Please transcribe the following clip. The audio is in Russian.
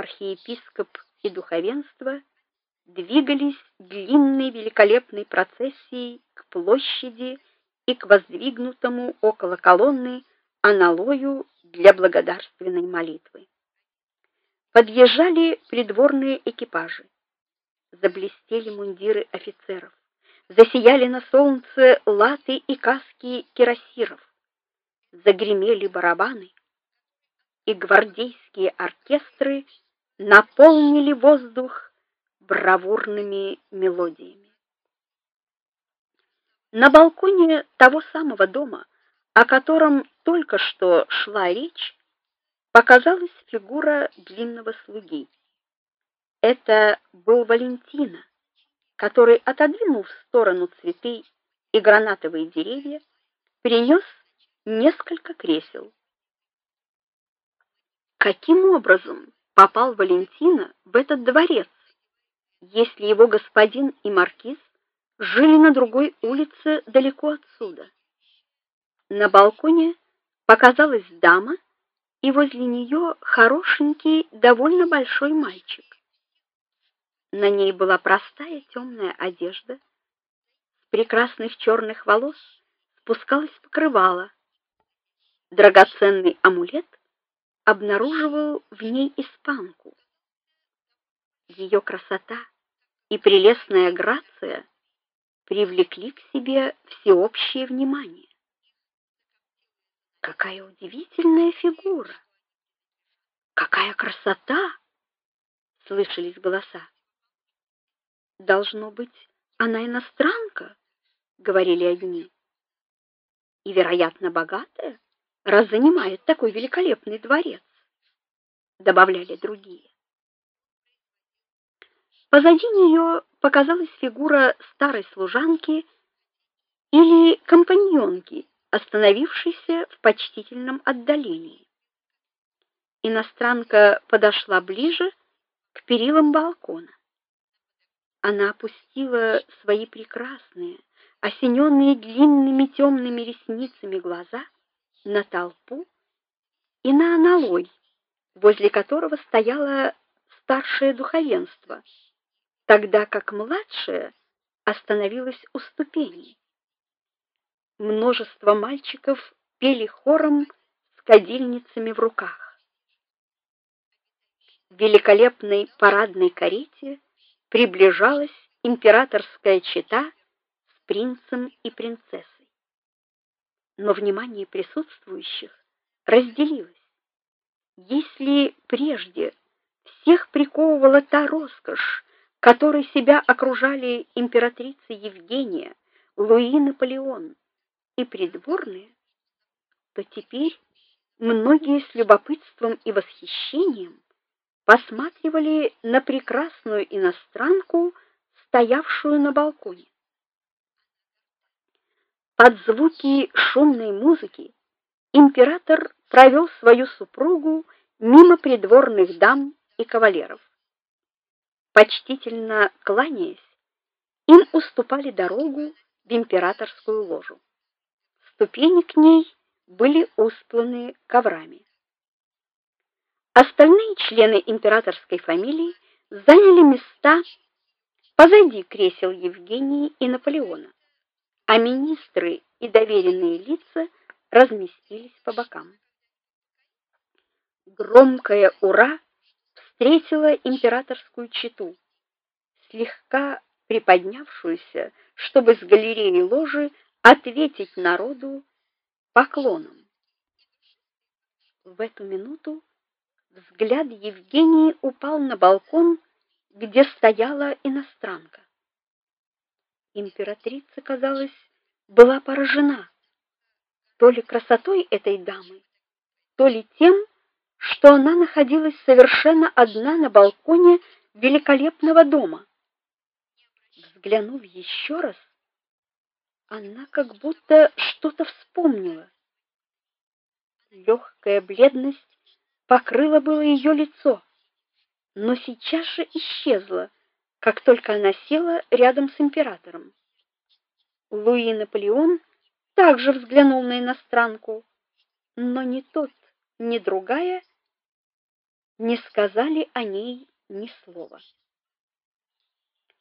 архиепископ и духовенство двигались длинной великолепной процессией к площади и к воздвигнутому около колонны аналою для благодарственной молитвы. Подъезжали придворные экипажи. Заблестели мундиры офицеров. Засияли на солнце латы и каски кирасиров. Загремели барабаны, и гвардейские оркестры наполнили воздух бравурными мелодиями. На балконе того самого дома, о котором только что шла речь, показалась фигура длинного слуги. Это был Валентина, который, отодвинув в сторону цветы и гранатовые деревья, принес несколько кресел. Каким образом попал Валентина в этот дворец, если его господин и маркиз жили на другой улице далеко отсюда? На балконе показалась дама, и возле нее хорошенький, довольно большой мальчик. На ней была простая темная одежда, с прекрасных черных волос спускалось покрывало. Драгоценный амулет обнаруживал в ней испанку. Ее красота и прелестная грация привлекли к себе всеобщее внимание. Какая удивительная фигура! Какая красота! слышались голоса. Должно быть, она иностранка, говорили одни. И, вероятно, богатая, раз занимает такой великолепный дворец, добавляли другие. Позади нее показалась фигура старой служанки или компаньонки, остановившейся в почтительном отдалении. Иностранка подошла ближе к перилам балкона. Она опустила свои прекрасные, осененные длинными темными ресницами глаза на толпу и на аналой, возле которого стояло старшее духовенство, тогда как младшее остановилось у ступеней. Множество мальчиков пели хором с кадильницами в руках. В великолепной парадной карете приближалась императорская чета с принцем и принцессой. Но внимание присутствующих разделилось. Если прежде всех приковывала та роскошь, которой себя окружали императрица Евгения, Луи Наполеон и придворные, то теперь многие с любопытством и восхищением посматривали на прекрасную иностранку, стоявшую на балконе. Под звуки шумной музыки император провел свою супругу мимо придворных дам и кавалеров. Почтительно кланяясь, им уступали дорогу в императорскую ложу. Ступени к ней были устланы коврами. Остальные члены императорской фамилии заняли места позади кресел Евгении и Наполеона, а министры и доверенные лица разместились по бокам. Громкое ура встретило императорскую чету, слегка приподнявшуюся, чтобы с галереи ложи ответить народу поклоном. В эту минуту Взгляд Евгении упал на балкон, где стояла иностранка. Императрица, казалось, была поражена то ли красотой этой дамы, то ли тем, что она находилась совершенно одна на балконе великолепного дома. Взглянув еще раз, она как будто что-то вспомнила. Легкая бледность покрыло было ее лицо, но сейчас же исчезло, как только она села рядом с императором. Луи Наполеон также взглянул на иностранку, но ни тот, ни другая не сказали о ней ни слова.